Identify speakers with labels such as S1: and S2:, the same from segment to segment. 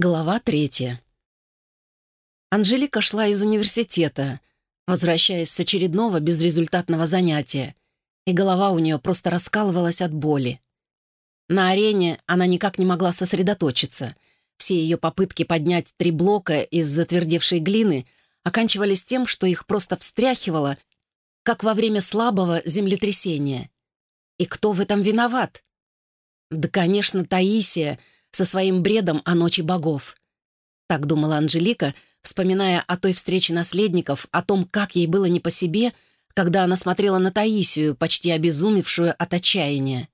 S1: Глава третья. Анжелика шла из университета, возвращаясь с очередного безрезультатного занятия, и голова у нее просто раскалывалась от боли. На арене она никак не могла сосредоточиться. Все ее попытки поднять три блока из затвердевшей глины оканчивались тем, что их просто встряхивало, как во время слабого землетрясения. И кто в этом виноват? Да, конечно, Таисия — со своим бредом о ночи богов. Так думала Анжелика, вспоминая о той встрече наследников, о том, как ей было не по себе, когда она смотрела на Таисию, почти обезумевшую от отчаяния.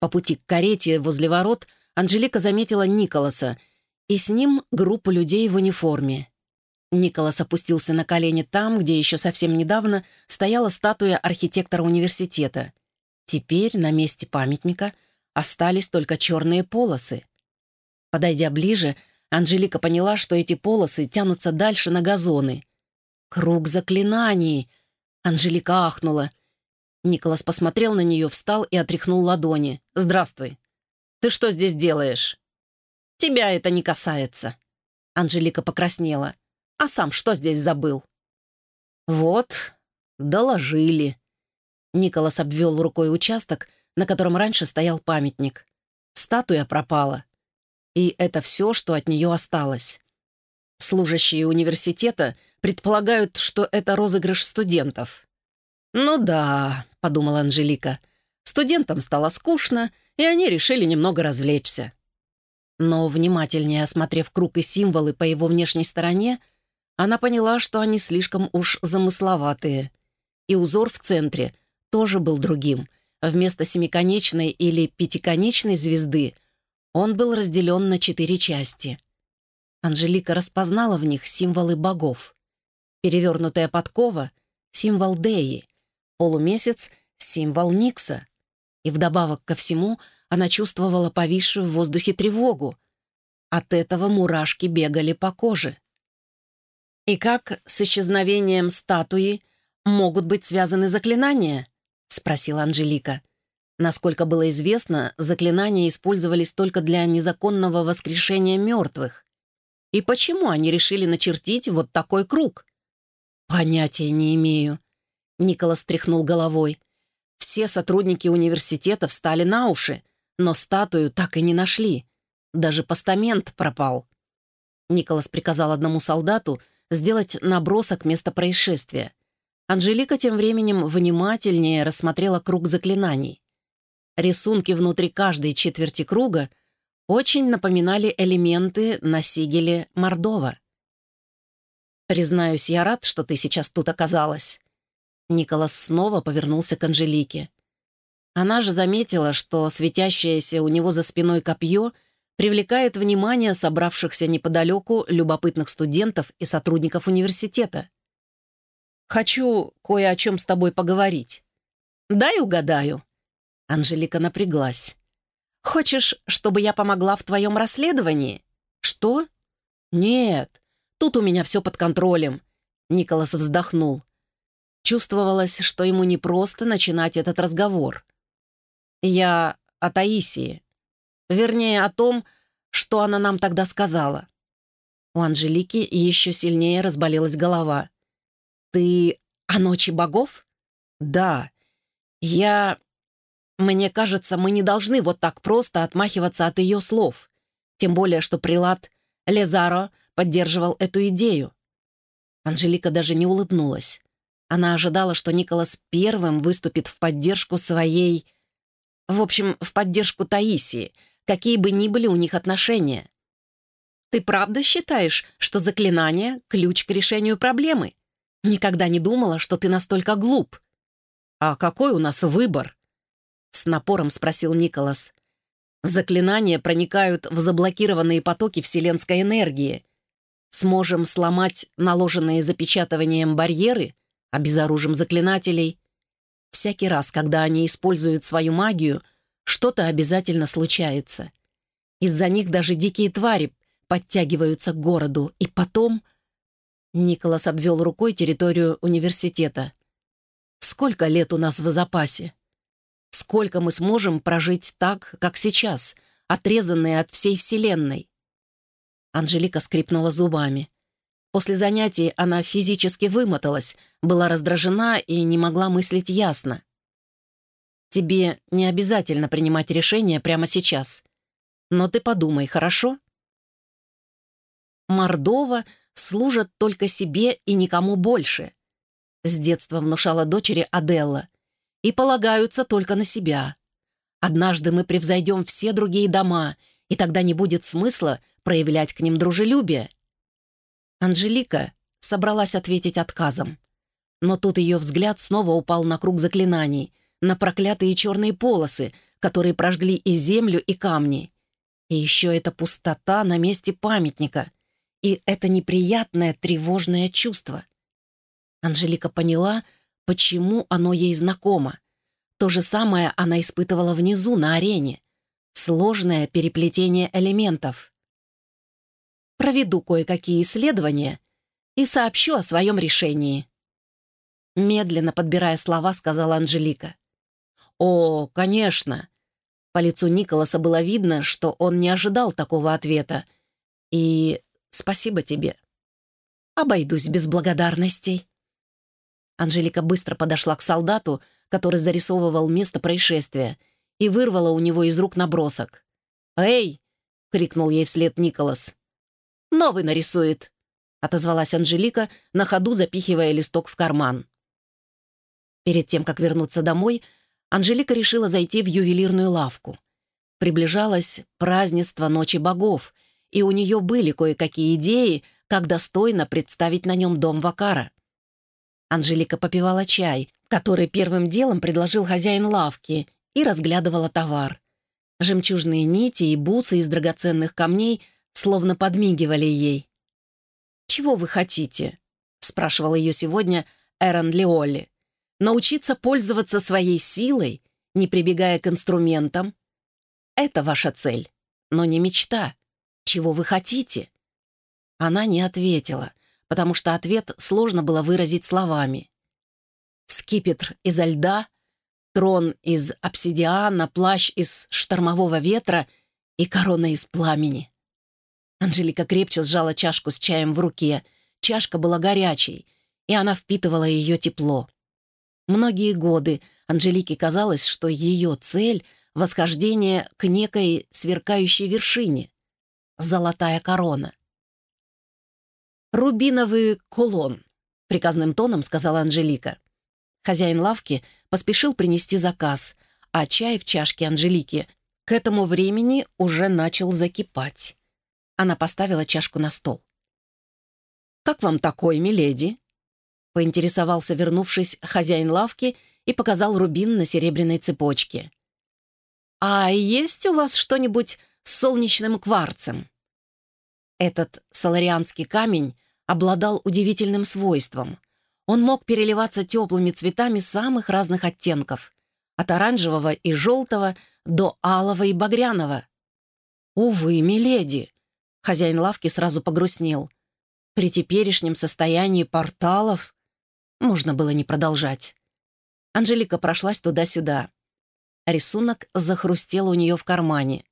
S1: По пути к карете возле ворот Анжелика заметила Николаса, и с ним группу людей в униформе. Николас опустился на колени там, где еще совсем недавно стояла статуя архитектора университета. Теперь на месте памятника остались только черные полосы. Подойдя ближе, Анжелика поняла, что эти полосы тянутся дальше на газоны. «Круг заклинаний!» Анжелика ахнула. Николас посмотрел на нее, встал и отряхнул ладони. «Здравствуй. Ты что здесь делаешь?» «Тебя это не касается». Анжелика покраснела. «А сам что здесь забыл?» «Вот, доложили». Николас обвел рукой участок, на котором раньше стоял памятник. Статуя пропала. И это все, что от нее осталось. Служащие университета предполагают, что это розыгрыш студентов. «Ну да», — подумала Анжелика, — «студентам стало скучно, и они решили немного развлечься». Но, внимательнее осмотрев круг и символы по его внешней стороне, она поняла, что они слишком уж замысловатые. И узор в центре тоже был другим. Вместо семиконечной или пятиконечной звезды он был разделен на четыре части. Анжелика распознала в них символы богов. Перевернутая подкова — символ Деи, полумесяц — символ Никса. И вдобавок ко всему она чувствовала повисшую в воздухе тревогу. От этого мурашки бегали по коже. «И как с исчезновением статуи могут быть связаны заклинания?» — спросила Анжелика. Насколько было известно, заклинания использовались только для незаконного воскрешения мертвых. И почему они решили начертить вот такой круг? Понятия не имею. Николас тряхнул головой. Все сотрудники университета встали на уши, но статую так и не нашли. Даже постамент пропал. Николас приказал одному солдату сделать набросок места происшествия. Анжелика тем временем внимательнее рассмотрела круг заклинаний. Рисунки внутри каждой четверти круга очень напоминали элементы на сигеле Мордова. «Признаюсь, я рад, что ты сейчас тут оказалась». Николас снова повернулся к Анжелике. Она же заметила, что светящееся у него за спиной копье привлекает внимание собравшихся неподалеку любопытных студентов и сотрудников университета. «Хочу кое о чем с тобой поговорить. Дай угадаю», Анжелика напряглась. «Хочешь, чтобы я помогла в твоем расследовании?» «Что?» «Нет, тут у меня все под контролем», — Николас вздохнул. Чувствовалось, что ему непросто начинать этот разговор. «Я о Таисии. Вернее, о том, что она нам тогда сказала». У Анжелики еще сильнее разболелась голова. «Ты о ночи богов?» «Да. Я мне кажется, мы не должны вот так просто отмахиваться от ее слов. Тем более, что прилад Лезаро поддерживал эту идею. Анжелика даже не улыбнулась. Она ожидала, что Николас первым выступит в поддержку своей... В общем, в поддержку Таисии, какие бы ни были у них отношения. «Ты правда считаешь, что заклинание — ключ к решению проблемы? Никогда не думала, что ты настолько глуп». «А какой у нас выбор?» С напором спросил Николас. Заклинания проникают в заблокированные потоки вселенской энергии. Сможем сломать наложенные запечатыванием барьеры, обезоружим заклинателей. Всякий раз, когда они используют свою магию, что-то обязательно случается. Из-за них даже дикие твари подтягиваются к городу, и потом... Николас обвел рукой территорию университета. «Сколько лет у нас в запасе?» Сколько мы сможем прожить так, как сейчас, отрезанные от всей Вселенной? Анжелика скрипнула зубами. После занятий она физически вымоталась, была раздражена и не могла мыслить ясно. «Тебе не обязательно принимать решение прямо сейчас. Но ты подумай, хорошо?» Мордова служат только себе и никому больше. С детства внушала дочери Аделла. И полагаются только на себя. Однажды мы превзойдем все другие дома, и тогда не будет смысла проявлять к ним дружелюбие. Анжелика собралась ответить отказом. Но тут ее взгляд снова упал на круг заклинаний, на проклятые черные полосы, которые прожгли и землю, и камни. И еще эта пустота на месте памятника. И это неприятное тревожное чувство. Анжелика поняла, почему оно ей знакомо. То же самое она испытывала внизу, на арене. Сложное переплетение элементов. Проведу кое-какие исследования и сообщу о своем решении. Медленно подбирая слова, сказала Анжелика. «О, конечно!» По лицу Николаса было видно, что он не ожидал такого ответа. «И спасибо тебе. Обойдусь без благодарностей». Анжелика быстро подошла к солдату, который зарисовывал место происшествия, и вырвала у него из рук набросок. «Эй!» — крикнул ей вслед Николас. «Новый нарисует», — отозвалась Анжелика, на ходу запихивая листок в карман. Перед тем, как вернуться домой, Анжелика решила зайти в ювелирную лавку. Приближалось празднество Ночи богов, и у нее были кое-какие идеи, как достойно представить на нем дом Вакара. Анжелика попивала чай, который первым делом предложил хозяин лавки, и разглядывала товар. Жемчужные нити и бусы из драгоценных камней словно подмигивали ей. «Чего вы хотите?» — спрашивал ее сегодня Эрон Леолли. «Научиться пользоваться своей силой, не прибегая к инструментам? Это ваша цель, но не мечта. Чего вы хотите?» Она не ответила, потому что ответ сложно было выразить словами. Скипетр изо льда, трон из обсидиана, плащ из штормового ветра и корона из пламени. Анжелика крепче сжала чашку с чаем в руке. Чашка была горячей, и она впитывала ее тепло. Многие годы Анжелике казалось, что ее цель — восхождение к некой сверкающей вершине — золотая корона. «Рубиновый кулон», — приказным тоном сказала Анжелика. Хозяин лавки поспешил принести заказ, а чай в чашке Анжелики к этому времени уже начал закипать. Она поставила чашку на стол. «Как вам такой, миледи?» — поинтересовался, вернувшись, хозяин лавки и показал рубин на серебряной цепочке. «А есть у вас что-нибудь с солнечным кварцем?» Этот соларианский камень обладал удивительным свойством. Он мог переливаться теплыми цветами самых разных оттенков, от оранжевого и желтого до алого и багряного. «Увы, миледи!» Хозяин лавки сразу погрустнел. При теперешнем состоянии порталов можно было не продолжать. Анжелика прошлась туда-сюда. Рисунок захрустел у нее в кармане.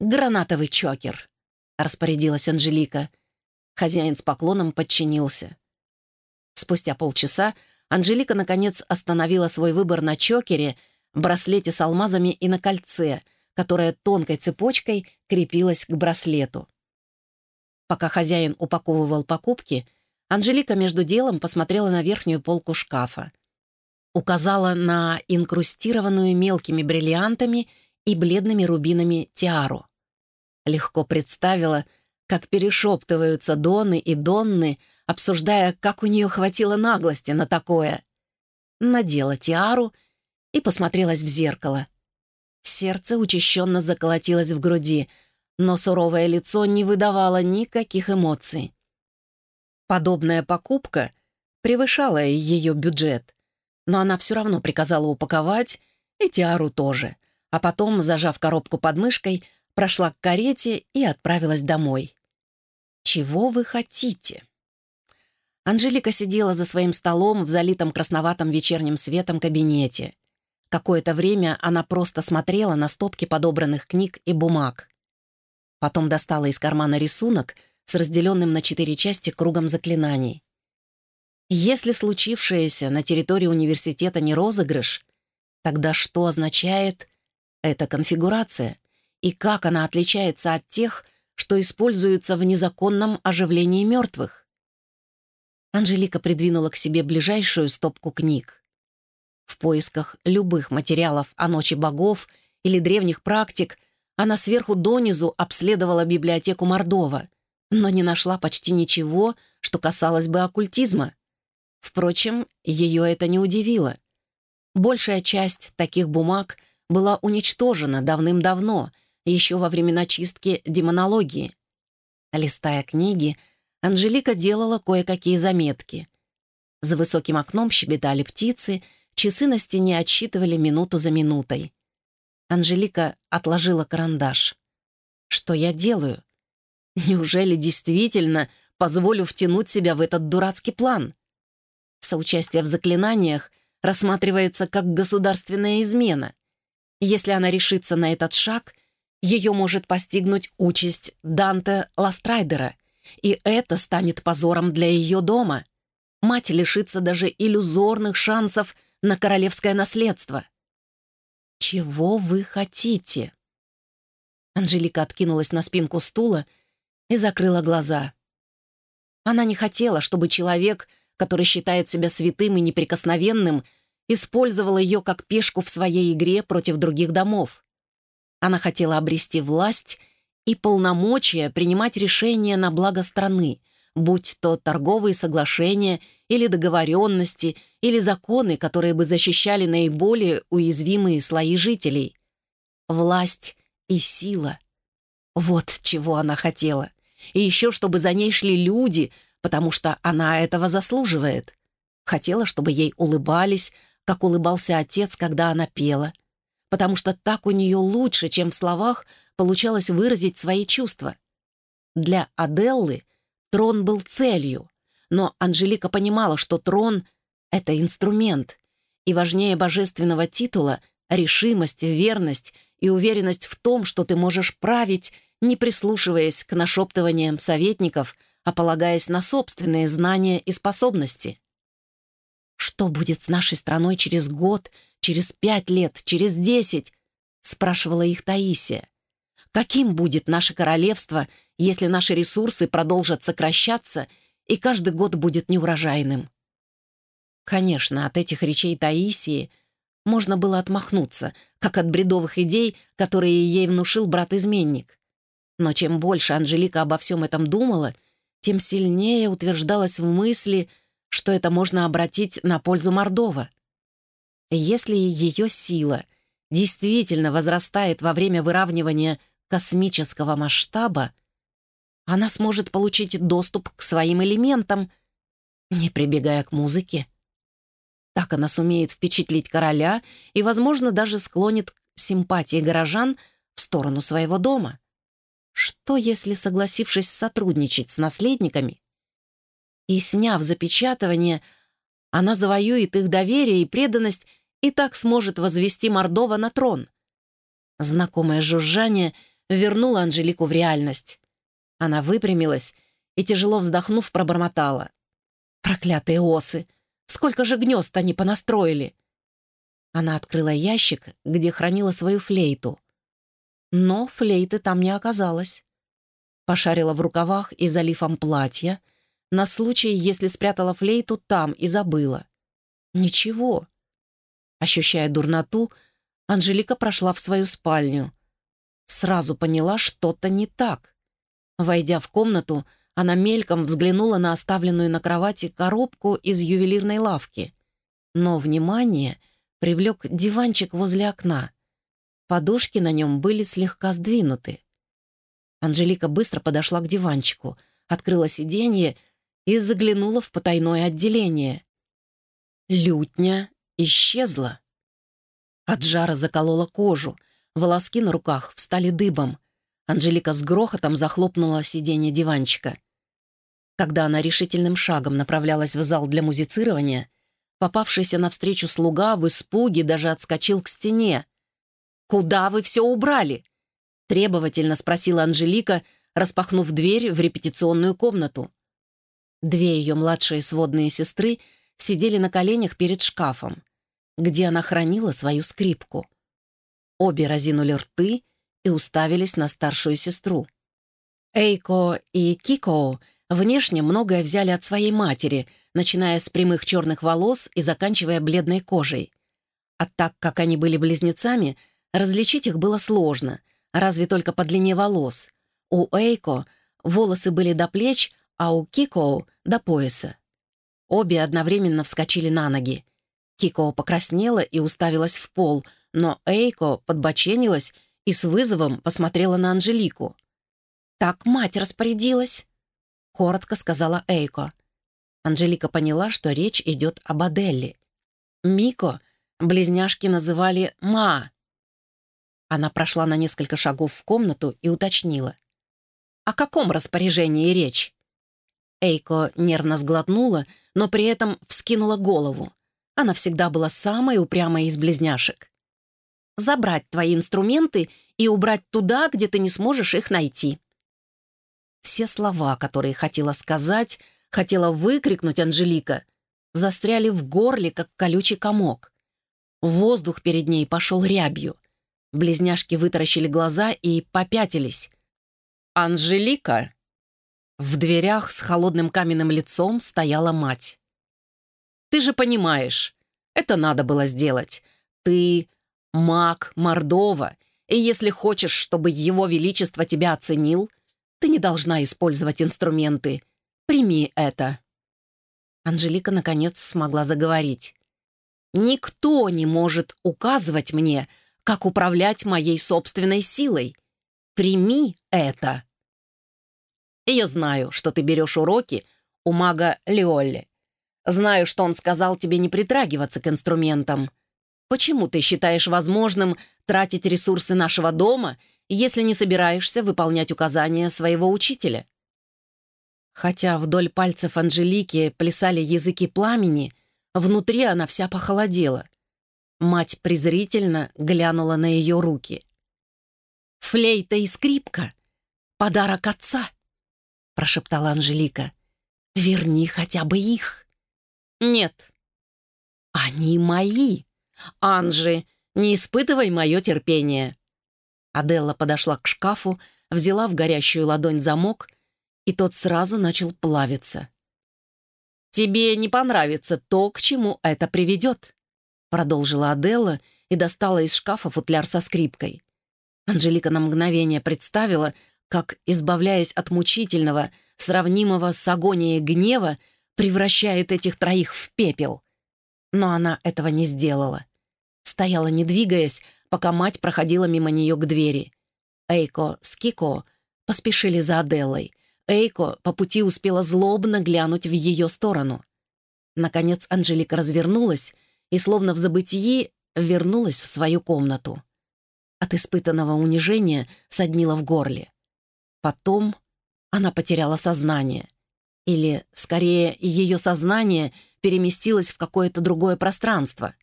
S1: «Гранатовый чокер», — распорядилась Анжелика. Хозяин с поклоном подчинился. Спустя полчаса Анжелика, наконец, остановила свой выбор на чокере, браслете с алмазами и на кольце, которое тонкой цепочкой крепилось к браслету. Пока хозяин упаковывал покупки, Анжелика между делом посмотрела на верхнюю полку шкафа. Указала на инкрустированную мелкими бриллиантами и бледными рубинами тиару. Легко представила, как перешептываются Доны и Донны, обсуждая, как у нее хватило наглости на такое. Надела тиару и посмотрелась в зеркало. Сердце учащенно заколотилось в груди, но суровое лицо не выдавало никаких эмоций. Подобная покупка превышала ее бюджет, но она все равно приказала упаковать и тиару тоже, а потом, зажав коробку под мышкой, прошла к карете и отправилась домой. «Чего вы хотите?» Анжелика сидела за своим столом в залитом красноватым вечерним светом кабинете. Какое-то время она просто смотрела на стопки подобранных книг и бумаг. Потом достала из кармана рисунок с разделенным на четыре части кругом заклинаний. Если случившееся на территории университета не розыгрыш, тогда что означает эта конфигурация и как она отличается от тех, что используются в незаконном оживлении мертвых? Анжелика придвинула к себе ближайшую стопку книг. В поисках любых материалов о ночи богов или древних практик она сверху донизу обследовала библиотеку Мордова, но не нашла почти ничего, что касалось бы оккультизма. Впрочем, ее это не удивило. Большая часть таких бумаг была уничтожена давным-давно, еще во времена чистки демонологии. Листая книги, Анжелика делала кое-какие заметки. За высоким окном щебетали птицы, часы на стене отсчитывали минуту за минутой. Анжелика отложила карандаш. «Что я делаю? Неужели действительно позволю втянуть себя в этот дурацкий план?» Соучастие в заклинаниях рассматривается как государственная измена. Если она решится на этот шаг, ее может постигнуть участь Данте Ластрайдера, и это станет позором для ее дома. Мать лишится даже иллюзорных шансов на королевское наследство. «Чего вы хотите?» Анжелика откинулась на спинку стула и закрыла глаза. Она не хотела, чтобы человек — который считает себя святым и неприкосновенным, использовал ее как пешку в своей игре против других домов. Она хотела обрести власть и полномочия принимать решения на благо страны, будь то торговые соглашения или договоренности, или законы, которые бы защищали наиболее уязвимые слои жителей. Власть и сила. Вот чего она хотела. И еще, чтобы за ней шли люди — потому что она этого заслуживает. Хотела, чтобы ей улыбались, как улыбался отец, когда она пела, потому что так у нее лучше, чем в словах, получалось выразить свои чувства. Для Аделлы трон был целью, но Анжелика понимала, что трон — это инструмент, и важнее божественного титула — решимость, верность и уверенность в том, что ты можешь править, не прислушиваясь к нашептываниям советников — а полагаясь на собственные знания и способности. «Что будет с нашей страной через год, через пять лет, через десять?» — спрашивала их Таисия. «Каким будет наше королевство, если наши ресурсы продолжат сокращаться и каждый год будет неурожайным?» Конечно, от этих речей Таисии можно было отмахнуться, как от бредовых идей, которые ей внушил брат-изменник. Но чем больше Анжелика обо всем этом думала — тем сильнее утверждалось в мысли, что это можно обратить на пользу Мордова. Если ее сила действительно возрастает во время выравнивания космического масштаба, она сможет получить доступ к своим элементам, не прибегая к музыке. Так она сумеет впечатлить короля и, возможно, даже склонит симпатии горожан в сторону своего дома. Что, если, согласившись сотрудничать с наследниками и сняв запечатывание, она завоюет их доверие и преданность и так сможет возвести Мордова на трон? Знакомое жужжание вернуло Анжелику в реальность. Она выпрямилась и, тяжело вздохнув, пробормотала. «Проклятые осы! Сколько же гнезд они понастроили!» Она открыла ящик, где хранила свою флейту — но флейты там не оказалось. Пошарила в рукавах и залифом платья, на случай, если спрятала флейту там и забыла. Ничего. Ощущая дурноту, Анжелика прошла в свою спальню. Сразу поняла, что-то не так. Войдя в комнату, она мельком взглянула на оставленную на кровати коробку из ювелирной лавки. Но внимание привлек диванчик возле окна. Подушки на нем были слегка сдвинуты. Анжелика быстро подошла к диванчику, открыла сиденье и заглянула в потайное отделение. Лютня исчезла. От жара заколола кожу, волоски на руках встали дыбом. Анжелика с грохотом захлопнула сиденье диванчика. Когда она решительным шагом направлялась в зал для музицирования, попавшийся навстречу слуга в испуге даже отскочил к стене, «Куда вы все убрали?» Требовательно спросила Анжелика, распахнув дверь в репетиционную комнату. Две ее младшие сводные сестры сидели на коленях перед шкафом, где она хранила свою скрипку. Обе разинули рты и уставились на старшую сестру. Эйко и Кико внешне многое взяли от своей матери, начиная с прямых черных волос и заканчивая бледной кожей. А так как они были близнецами, различить их было сложно, разве только по длине волос. У Эйко волосы были до плеч, а у Кико — до пояса. Обе одновременно вскочили на ноги. Кико покраснела и уставилась в пол, но Эйко подбоченилась и с вызовом посмотрела на Анжелику. «Так мать распорядилась», — коротко сказала Эйко. Анжелика поняла, что речь идет об Аделле. Мико близняшки называли «ма». Она прошла на несколько шагов в комнату и уточнила. «О каком распоряжении речь?» Эйко нервно сглотнула, но при этом вскинула голову. Она всегда была самой упрямой из близняшек. «Забрать твои инструменты и убрать туда, где ты не сможешь их найти», все слова, которые хотела сказать, хотела выкрикнуть Анжелика, застряли в горле, как колючий комок. Воздух перед ней пошел рябью. Близняшки вытаращили глаза и попятились. «Анжелика!» В дверях с холодным каменным лицом стояла мать. «Ты же понимаешь, это надо было сделать. Ты маг Мордова, и если хочешь, чтобы его величество тебя оценил, ты не должна использовать инструменты. Прими это». Анжелика, наконец, смогла заговорить. «Никто не может указывать мне, как управлять моей собственной силой. Прими это». И я знаю, что ты берешь уроки у мага Леолли. Знаю, что он сказал тебе не притрагиваться к инструментам. Почему ты считаешь возможным тратить ресурсы нашего дома если не собираешься выполнять указания своего учителя. Хотя вдоль пальцев Анжелики плясали языки пламени, внутри она вся похолодела. Мать презрительно глянула на ее руки. «Флейта и скрипка — подарок отца», — прошептала Анжелика. «Верни хотя бы их». «Нет». «Они мои. Анжи, не испытывай мое терпение. Аделла подошла к шкафу, взяла в горящую ладонь замок, и тот сразу начал плавиться. «Тебе не понравится то, к чему это приведет», продолжила Аделла и достала из шкафа футляр со скрипкой. Анжелика на мгновение представила, как, избавляясь от мучительного, сравнимого с агонией гнева, превращает этих троих в пепел. Но она этого не сделала. Стояла, не двигаясь, пока мать проходила мимо нее к двери. Эйко с Кико поспешили за Аделлой. Эйко по пути успела злобно глянуть в ее сторону. Наконец Анжелика развернулась и, словно в забытии, вернулась в свою комнату. От испытанного унижения соднила в горле. Потом она потеряла сознание. Или, скорее, ее сознание переместилось в какое-то другое пространство.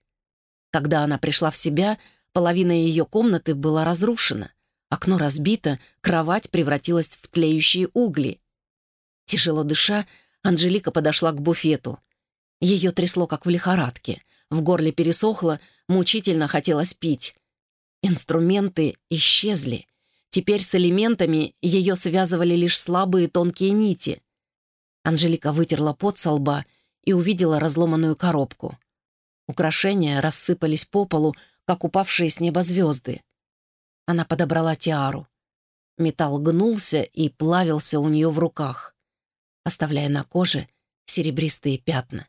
S1: Когда она пришла в себя — Половина ее комнаты была разрушена. Окно разбито, кровать превратилась в тлеющие угли. Тяжело дыша, Анжелика подошла к буфету. Ее трясло, как в лихорадке. В горле пересохло, мучительно хотелось пить. Инструменты исчезли. Теперь с элементами ее связывали лишь слабые тонкие нити. Анжелика вытерла пот со лба и увидела разломанную коробку. Украшения рассыпались по полу, как упавшие с неба звезды. Она подобрала тиару. Металл гнулся и плавился у нее в руках, оставляя на коже серебристые пятна.